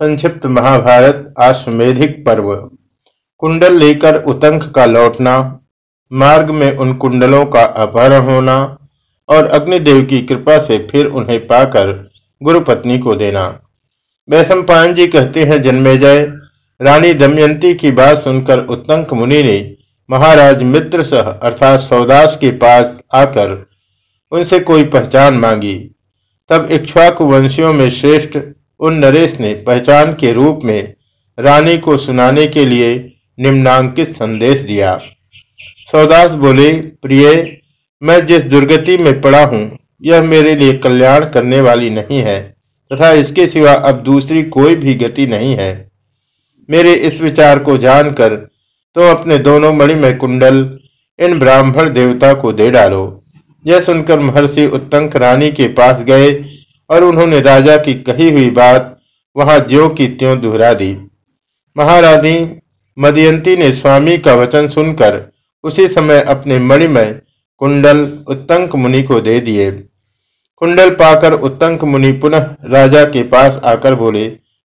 संक्षिप्त महाभारत आश्वेधिक पर्व। कुंडल लेकर उतंक का लौटना, मार्ग में उन कुंडलों का अपहरण होना और अग्निदेव की कृपा से फिर उन्हें पाकर गुरु पत्नी को देना। वैशम जी कहते हैं जन्मेजय रानी दमयंती की बात सुनकर उत्तंक मुनि ने महाराज मित्र सह अर्थात सौदास के पास आकर उनसे कोई पहचान मांगी। तब इक्ष्वाकु वंशियों में श्रेष्ठ उन नरेश ने पहचान के रूप में रानी को सुनाने के लिए निम्नांकित संदेश दिया। सौदास बोले, प्रिय, मैं जिस दुर्गति में पड़ा हूँ, यह मेरे लिए कल्याण करने वाली नहीं है, तथा इसके सिवा अब दूसरी कोई भी गति नहीं है। मेरे इस विचार को जानकर तो अपने दोनों मणिमय कुंडल, इन ब्राह्मण देवता को दे डालो। यह सुनकर महर्षि उत्तंक रानी के पास गए और उन्होंने राजा की कही हुई बात वहाँ ज्यो की त्यों दोहरा दी। महारानी मदयंती ने स्वामी का वचन सुनकर उसी समय अपने मणिमय कुंडल उत्तंक मुनि को दे दिए। कुंडल पाकर उत्तंक मुनि पुनः राजा के पास आकर बोले,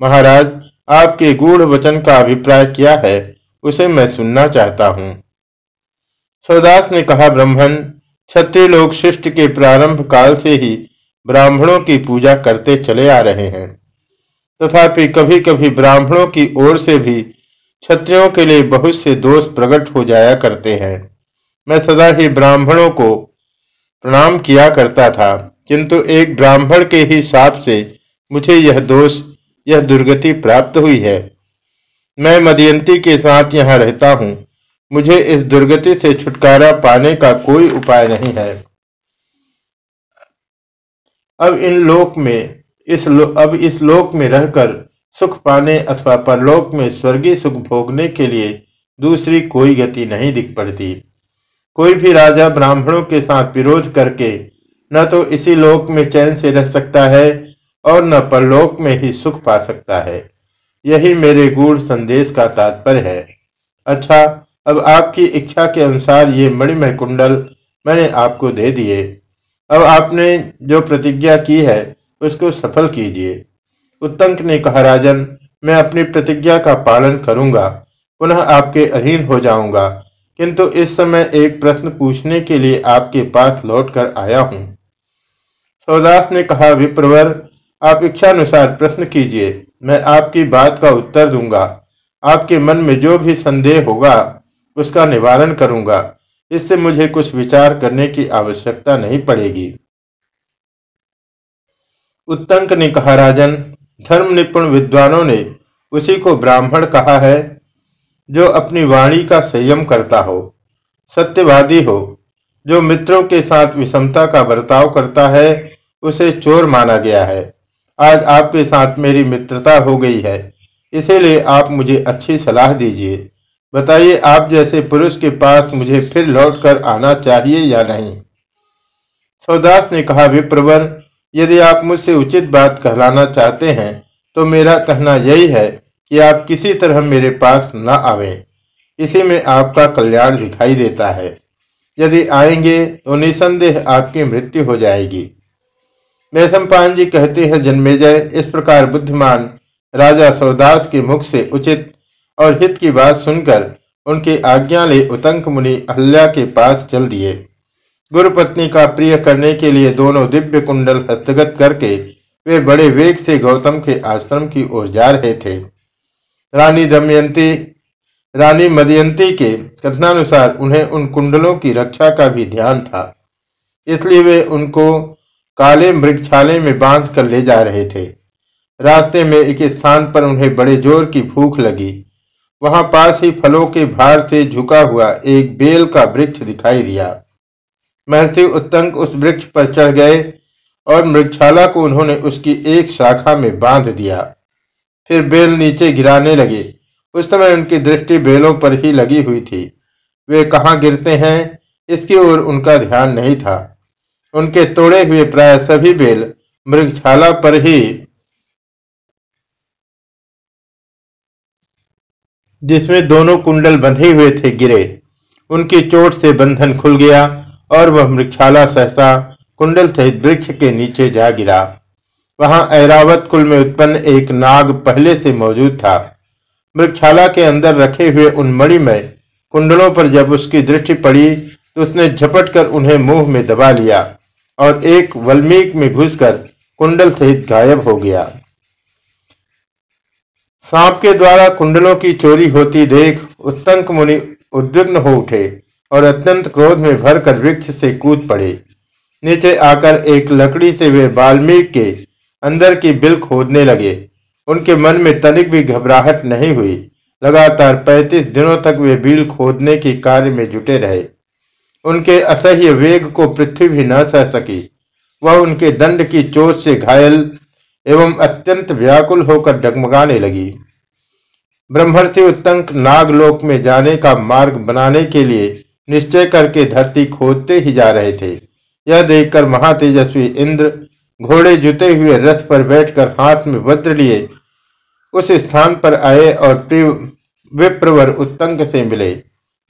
महाराज, आपके गूढ़ वचन का अभिप्राय क्या है? उसे मैं सुनना चाहता हूँ। सौदास ने कहा ब्राह्मण क्षत्रिय लोग शिष्ट के प्रारंभ काल से ही ब्राह्मणों की पूजा करते चले आ रहे हैं। तथापि कभी कभी ब्राह्मणों की ओर से भी क्षत्रियों के लिए बहुत से दोष प्रकट हो जाया करते हैं। मैं सदा ही ब्राह्मणों को प्रणाम किया करता था, किंतु एक ब्राह्मण के ही साप से मुझे यह दोष, यह दुर्गति प्राप्त हुई है। मैं मदयंती के साथ यहाँ रहता हूँ। मुझे इस दुर्गति से छुटकारा पाने का कोई उपाय नहीं है। अब इन लोक में इस लो, अब इस लोक में रहकर सुख पाने अथवा परलोक में स्वर्गीय सुख भोगने के लिए दूसरी कोई गति नहीं दिख पड़ती। कोई भी राजा ब्राह्मणों के साथ विरोध करके न तो इसी लोक में चैन से रह सकता है और न परलोक में ही सुख पा सकता है। यही मेरे गूढ़ संदेश का तात्पर्य है। अच्छा अब आपकी इच्छा के अनुसार ये मणिमय कुंडल मैंने आपको दे दिए। अब आपने जो प्रतिज्ञा की है, उसको सफल कीजिए। उत्तंक ने कहा, राजन, मैं अपनी प्रतिज्ञा का पालन करूँगा, पुनः आपके अधीन हो जाऊँगा। किंतु इस समय एक प्रश्न पूछने के लिए आपके पास लौट कर आया हूँ। सौदास ने कहा, विप्रवर, आप इच्छानुसार प्रश्न कीजिए। मैं आपकी बात का उत्तर दूँगा। आपके मन में जो भी संदेह होगा, उसका निवारण करूँगा। इससे मुझे कुछ विचार करने की आवश्यकता नहीं पड़ेगी। उत्तंक ने कहा, राजन, धर्म निपुण विद्वानों ने उसी को ब्राह्मण कहा है, जो अपनी वाणी का संयम करता हो, सत्यवादी हो, जो मित्रों के साथ विषमता का बर्ताव करता है, उसे चोर माना गया है। आज आपके साथ मेरी मित्रता हो गई है, इसीलिए आप मुझे अच्छी सलाह दीजिए। बताइए, आप जैसे पुरुष के पास मुझे फिर लौट कर आना चाहिए या नहीं? सौदास ने कहा, विप्रवर, यदि आप मुझसे उचित बात कहलाना चाहते हैं तो मेरा कहना यही है कि आप किसी तरह मेरे पास न आवे। इसी में आपका कल्याण दिखाई देता है। यदि आएँगे तो निसंदेह आपकी मृत्यु हो जाएगी। मैसम्पान जी कहते हैं, जन्मेजय। इस प्रकार बुद्धिमान राजा सौदास के मुख से उचित और हित की बात सुनकर उनकी आज्ञा ले उतंक मुनि अहल्या के पास चल दिए। गुरु पत्नी का प्रिय करने के लिए दोनों दिव्य कुंडल हस्तगत करके वे बड़े वेग से गौतम के आश्रम की ओर जा रहे थे। रानी दमयंती, रानी मदयंती के कथनानुसार उन्हें उन कुंडलों की रक्षा का भी ध्यान था। इसलिए वे उनको काले मृगछाले में बाँध कर ले जा रहे थे। रास्ते में एक स्थान पर उन्हें बड़े ज़ोर की भूख लगी। वहाँ पास ही फलों के भार से झुका हुआ एक बेल का वृक्ष दिखाई दिया। महर्षि उत्तंक उस वृक्ष पर चढ़ गए और मृक्षाला को उन्होंने उसकी एक शाखा में बाँध दिया। फिर बेल नीचे गिराने लगे। उस समय उनकी दृष्टि बेलों पर ही लगी हुई थी। वे कहाँ गिरते हैं, इसकी ओर उनका ध्यान नहीं था। उनके तोड़े हुए प्राय सभी बेल मृगशाला पर ही जिसमें दोनों कुंडल बंधे हुए थे गिरे। उनकी चोट से बंधन खुल गया और वह मृक्षाला सहसा कुंडल सहित वृक्ष के नीचे जा गिरा। वहाँ ऐरावत कुल में उत्पन्न एक नाग पहले से मौजूद था। मृक्षाला के अंदर रखे हुए उन मणिमय कुंडलों पर जब उसकी दृष्टि पड़ी तो उसने झपट कर उन्हें मुँह में दबा लिया और एक वल्मीक में घुसकर कुंडल सहित गायब हो गया। सांप के द्वारा कुंडलों की चोरी होती देख उत्तंक मुनि उद्विग्न हो उठे और अत्यंत क्रोध में भरकर वृक्ष से कूद पड़े। नीचे आकर एक लकड़ी से वे बाल्मीक के अंदर की बिल खोदने लगे। उनके मन में तनिक भी घबराहट नहीं हुई। लगातार पैंतीस दिनों तक वे बिल खोदने के कार्य में जुटे रहे। उनके असह्य वेग को पृथ्वी भी न सह सकी। वह उनके दंड की चोट से घायल एवं अत्यंत व्याकुल होकर डगमगाने लगी। ब्रह्मर्षि उत्तंक नागलोक में जाने का मार्ग बनाने के लिए निश्चय करके धरती खोदते ही जा रहे थे। यह देखकर महातेजस्वी इंद्र घोड़े जुते हुए रथ पर बैठकर हाथ में वज्र लिए उस स्थान पर आए और विप्रवर उत्तंक से मिले।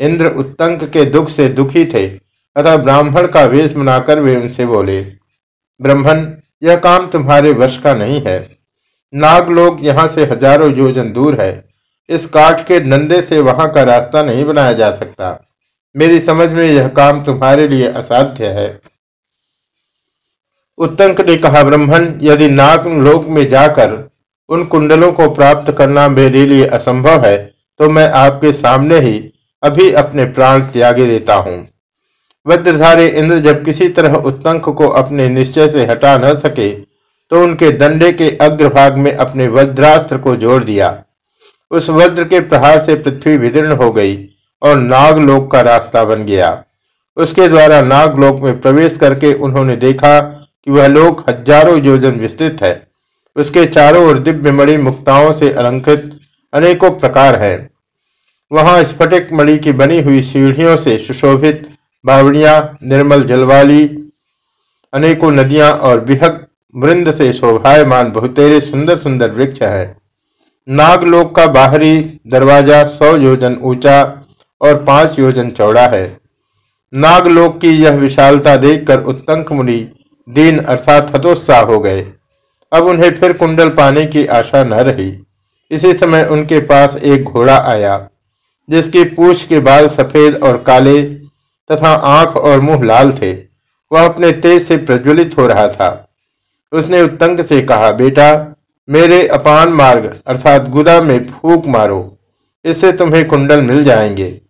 इंद्र उत्तंक के दुख से दुखी थे, अतः ब्राह्मण का वेश बनाकर वे उनसे बोले ब्राह्मण यह काम तुम्हारे वश का नहीं है। नागलोक यहाँ से हज़ारों योजन दूर है। इस काठ के डंडे से वहाँ का रास्ता नहीं बनाया जा सकता। मेरी समझ में यह काम तुम्हारे लिए असाध्य है। उत्तंक ने कहा, ब्रह्मण, यदि नाग लोक में जाकर उन कुंडलों को प्राप्त करना मेरे लिए असंभव है तो मैं आपके सामने ही अभी अपने प्राण त्यागे देता हूँ। वज्रधारी इंद्र जब किसी तरह उत्तंक को अपने निश्चय से हटा न सके तो उनके दंडे के अग्रभाग में अपने वज्रास्त्र को जोड़ दिया। उस वज्र के प्रहार से पृथ्वी विदीर्ण हो गई और नागलोक का रास्ता बन गया। उसके द्वारा नागलोक में प्रवेश करके उन्होंने देखा कि वह लोक हज़ारों योजन विस्तृत है। उसके चारों ओर दिव्य मणि मुक्ताओं से अलंकृत अनेकों प्रकार है। वहाँ स्फटिक मणि की बनी हुई सीढ़ियों से सुशोभित बावड़िया, निर्मल जलवाली, अनेकों नदियाँ और बिहक वृंद से शोभायमान बहुतेरे सुंदर सुंदर वृक्ष है। नागलोक का बाहरी दरवाज़ा सौ योजन ऊँचा और पाँच योजन चौड़ा है। नागलोक की यह विशालता देखकर उत्तंक मुनि दीन अर्थात हतोत्साह हो गए। अब उन्हें फिर कुंडल पाने की आशा न रही। इसी समय उनके पास एक घोड़ा आया, जिसकी पूछ के बाल सफ़ेद और काले तथा आँख और मुँह लाल थे। वह अपने तेज से प्रज्वलित हो रहा था। उसने उत्तंक से कहा, बेटा, मेरे अपान मार्ग, अर्थात गुदा में फूक मारो। इससे तुम्हें कुंडल मिल जाएँगे।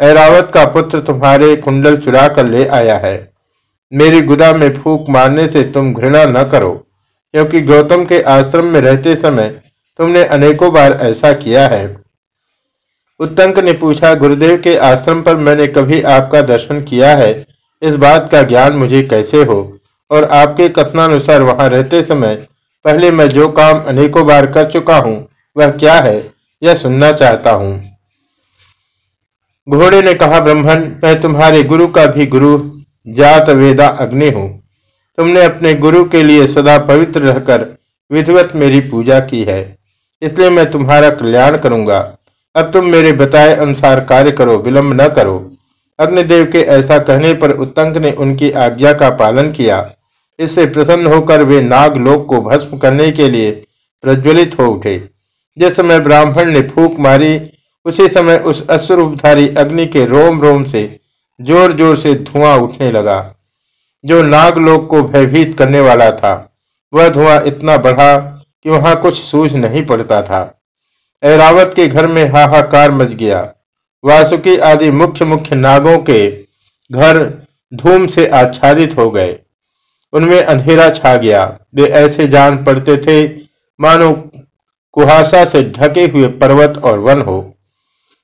ऐरावत का पुत्र तुम्हारे कुंडल चुरा कर ले आया है। मेरी गुदा में फूक मारने से तुम घृणा न करो, क्योंकि गौतम के आश्रम में रहते समय तुमने अनेकों बार ऐसा किया है। उत्तंक ने पूछा, गुरुदेव के आश्रम पर मैंने कभी आपका दर्शन किया है? इस बात का ज्ञान मुझे कैसे हो? और आपके कथनानुसार वहाँ रहते समय पहले मैं जो काम अनेकों बार कर चुका हूँ, वह क्या है, यह सुनना चाहता हूँ। घोड़े ने कहा ब्रह्मण मैं तुम्हारे गुरु का भी गुरु, जात वेदा अग्नि हूँ। तुमने अपने गुरु के लिए सदा पवित्र रहकर विधिवत मेरी पूजा की है। इसलिए मैं तुम्हारा कल्याण करूँगा। अब तुम मेरे बताए अनुसार कार्य करो, विलंब न करो। अग्निदेव के ऐसा कहने पर उत्तंक ने उनकी आज्ञा का पालन किया। इससे प्रसन्न होकर वे नागलोक को भस्म करने के लिए प्रज्वलित हो उठे। जिस समय ब्राह्मण ने फूक मारी, उसी समय उस अश्वरूपधारी अग्नि के रोम रोम से ज़ोर ज़ोर से धुआँ उठने लगा। जो नागलोक को भयभीत करने वाला था, वह धुआँ इतना बढ़ा कि वहाँ कुछ सूझ नहीं पड़ता था। ऐरावत के घर में हाहाकार मच गया। वासुकी आदि मुख्य मुख्य नागों के घर धूम से आच्छादित हो गए। उनमें अंधेरा छा गया। वे ऐसे जान पड़ते थे, मानो कुहासा से ढके हुए पर्वत और वन हो।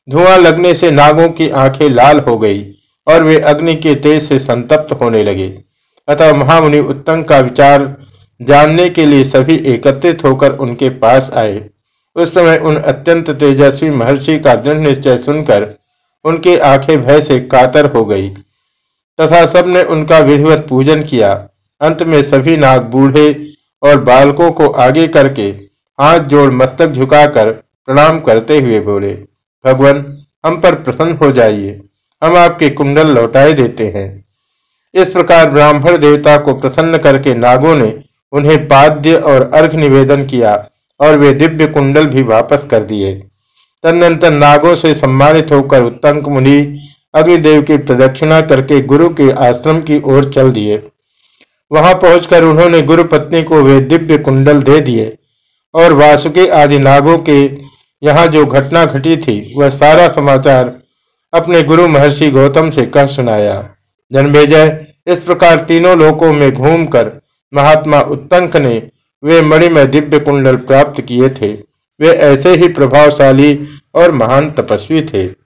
धुआँ लगने से नागों की आँखें लाल हो गई और वे अग्नि के तेज से संतप्त होने लगे। अतः महामुनि उत्तम का विचार जानने के लिए सभी एकत्रित होकर उनके पास आए। उस समय उन अत्यंत तेजस्वी महर्षि का दृढ़ निश्चय सुनकर उनकी आँखें भय से कातर हो गई। तथा सबने उनका विधिवत पूजन किया। अंत में सभी नाग बूढ़े और बालकों को आगे करके हाथ जोड़ मस्तक झुकाकर प्रणाम करते हुए बोले, भगवान, हम पर प्रसन्न हो जाइए। हम आपके कुंडल लौटाए देते हैं। इस प्रकार ब्राह्मण देवता को प्रसन्न करके नागों ने उन्हें पाद्य और अर्घ निवेदन किया। और वे दिव्य कुंडल भी वापस कर दिए। तदनंतर नागों से सम्मानित होकर उत्तंक मुनि अग्निदेव की प्रदक्षिणा करके गुरु के आश्रम की ओर चल दिए। वहाँ पहुंचकर उन्होंने गुरु पत्नी को वे दिव्य कुंडल दे दिए और वासुकी आदि नागों के यहाँ जो घटना घटी थी, वह सारा समाचार अपने गुरु महर्षि गौतम से कह सुनाया। जन्मेजय, इस प्रकार तीनों लोकों में घूमकर महात्मा उत्तंक ने वे मणि में दिव्य कुंडल प्राप्त किए थे। वे ऐसे ही प्रभावशाली और महान तपस्वी थे।